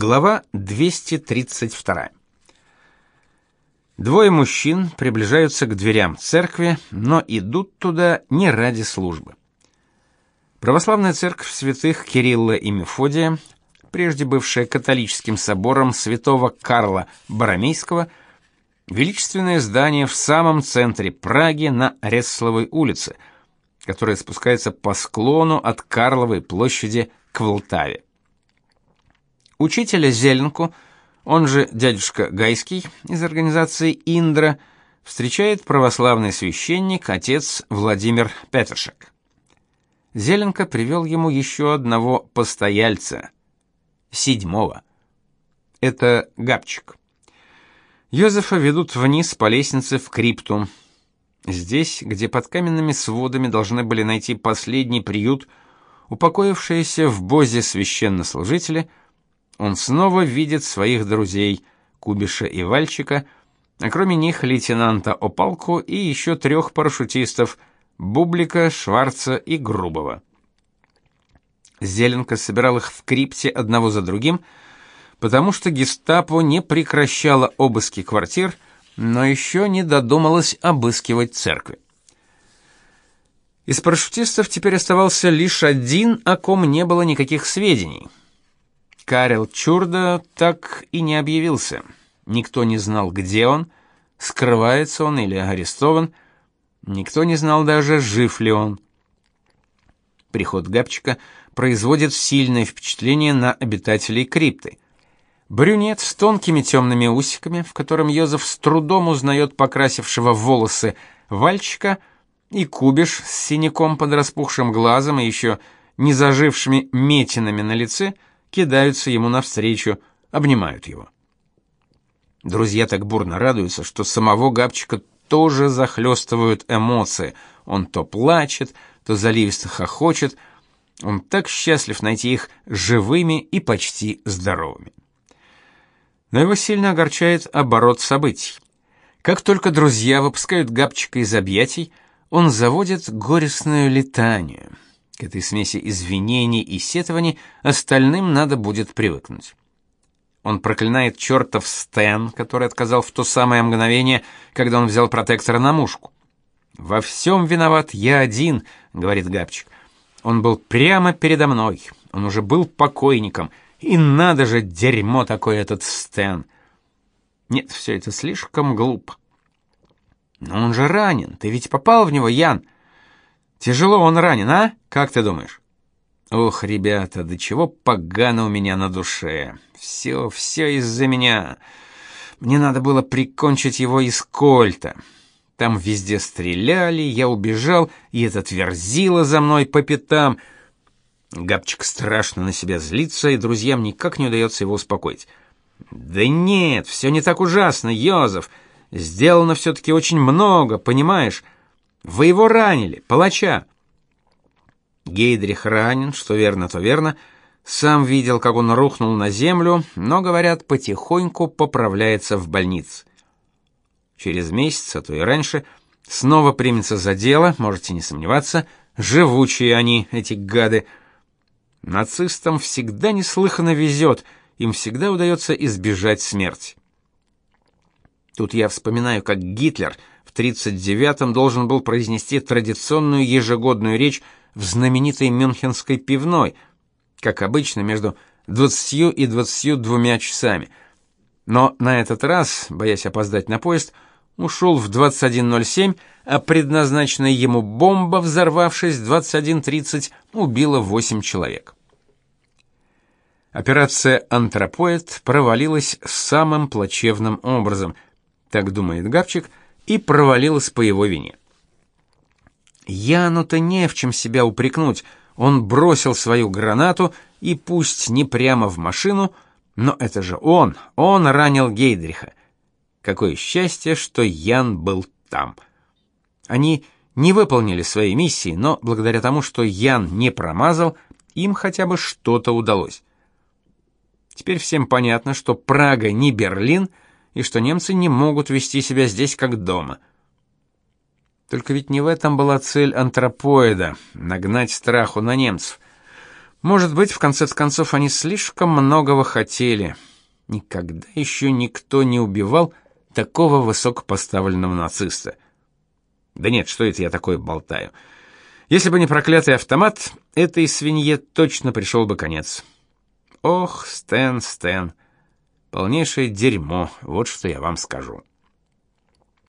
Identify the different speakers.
Speaker 1: Глава 232. Двое мужчин приближаются к дверям церкви, но идут туда не ради службы. Православная церковь святых Кирилла и Мефодия, прежде бывшая католическим собором святого Карла Боромейского, величественное здание в самом центре Праги на Ресловой улице, которое спускается по склону от Карловой площади к Волтаве. Учителя Зеленку, он же дядюшка Гайский из организации Индра, встречает православный священник отец Владимир Петершек. Зеленко привел ему еще одного постояльца, седьмого. Это Габчик. Йозефа ведут вниз по лестнице в крипту. Здесь, где под каменными сводами должны были найти последний приют, упокоившиеся в бозе священнослужители – он снова видит своих друзей Кубиша и Вальчика, а кроме них лейтенанта Опалку и еще трех парашютистов Бублика, Шварца и Грубова. Зеленко собирал их в крипте одного за другим, потому что гестапо не прекращало обыски квартир, но еще не додумалось обыскивать церкви. Из парашютистов теперь оставался лишь один, о ком не было никаких сведений — Карел Чурда так и не объявился. Никто не знал, где он, скрывается он или арестован. Никто не знал даже, жив ли он. Приход Габчика производит сильное впечатление на обитателей крипты. Брюнет с тонкими темными усиками, в котором Йозеф с трудом узнает покрасившего волосы Вальчика, и Кубиш с синяком под распухшим глазом и еще не зажившими метинами на лице — кидаются ему навстречу, обнимают его. Друзья так бурно радуются, что самого Габчика тоже захлестывают эмоции. Он то плачет, то заливисто хохочет. Он так счастлив найти их живыми и почти здоровыми. Но его сильно огорчает оборот событий. Как только друзья выпускают Габчика из объятий, он заводит горестную летание — к этой смеси извинений и сетований остальным надо будет привыкнуть. Он проклинает чертов Стэн, который отказал в то самое мгновение, когда он взял протектора на мушку. «Во всем виноват я один», — говорит Габчик. «Он был прямо передо мной, он уже был покойником, и надо же, дерьмо такое этот Стэн». Нет, все это слишком глупо. Но он же ранен, ты ведь попал в него, Ян. Тяжело он ранен, а? Как ты думаешь? Ох, ребята, до чего погано у меня на душе. Все, все из-за меня. Мне надо было прикончить его из кольта. Там везде стреляли, я убежал, и этот верзила за мной по пятам. Габчик страшно на себя злится, и друзьям никак не удается его успокоить. Да нет, все не так ужасно, Йозеф. Сделано все таки очень много, понимаешь? Вы его ранили, палача. Гейдрих ранен, что верно, то верно. Сам видел, как он рухнул на землю, но, говорят, потихоньку поправляется в больнице. Через месяц, а то и раньше, снова примется за дело, можете не сомневаться, живучие они, эти гады. Нацистам всегда неслыханно везет, им всегда удается избежать смерти. Тут я вспоминаю, как Гитлер в 39-м должен был произнести традиционную ежегодную речь в знаменитой Мюнхенской пивной, как обычно, между 20 и 22 часами. Но на этот раз, боясь опоздать на поезд, ушел в 21.07, а предназначенная ему бомба, взорвавшись в 21.30, убила 8 человек. Операция «Антропоид» провалилась самым плачевным образом, так думает Габчик, и провалилась по его вине. Яну-то не в чем себя упрекнуть. Он бросил свою гранату и пусть не прямо в машину, но это же он, он ранил Гейдриха. Какое счастье, что Ян был там. Они не выполнили своей миссии, но благодаря тому, что Ян не промазал, им хотя бы что-то удалось. Теперь всем понятно, что Прага не Берлин — и что немцы не могут вести себя здесь как дома. Только ведь не в этом была цель антропоида нагнать страху на немцев. Может быть, в конце концов они слишком многого хотели. Никогда еще никто не убивал такого высокопоставленного нациста. Да нет, что это я такое болтаю? Если бы не проклятый автомат, этой свинье точно пришел бы конец. Ох, Стэн, Стэн, полнейшее дерьмо, вот что я вам скажу.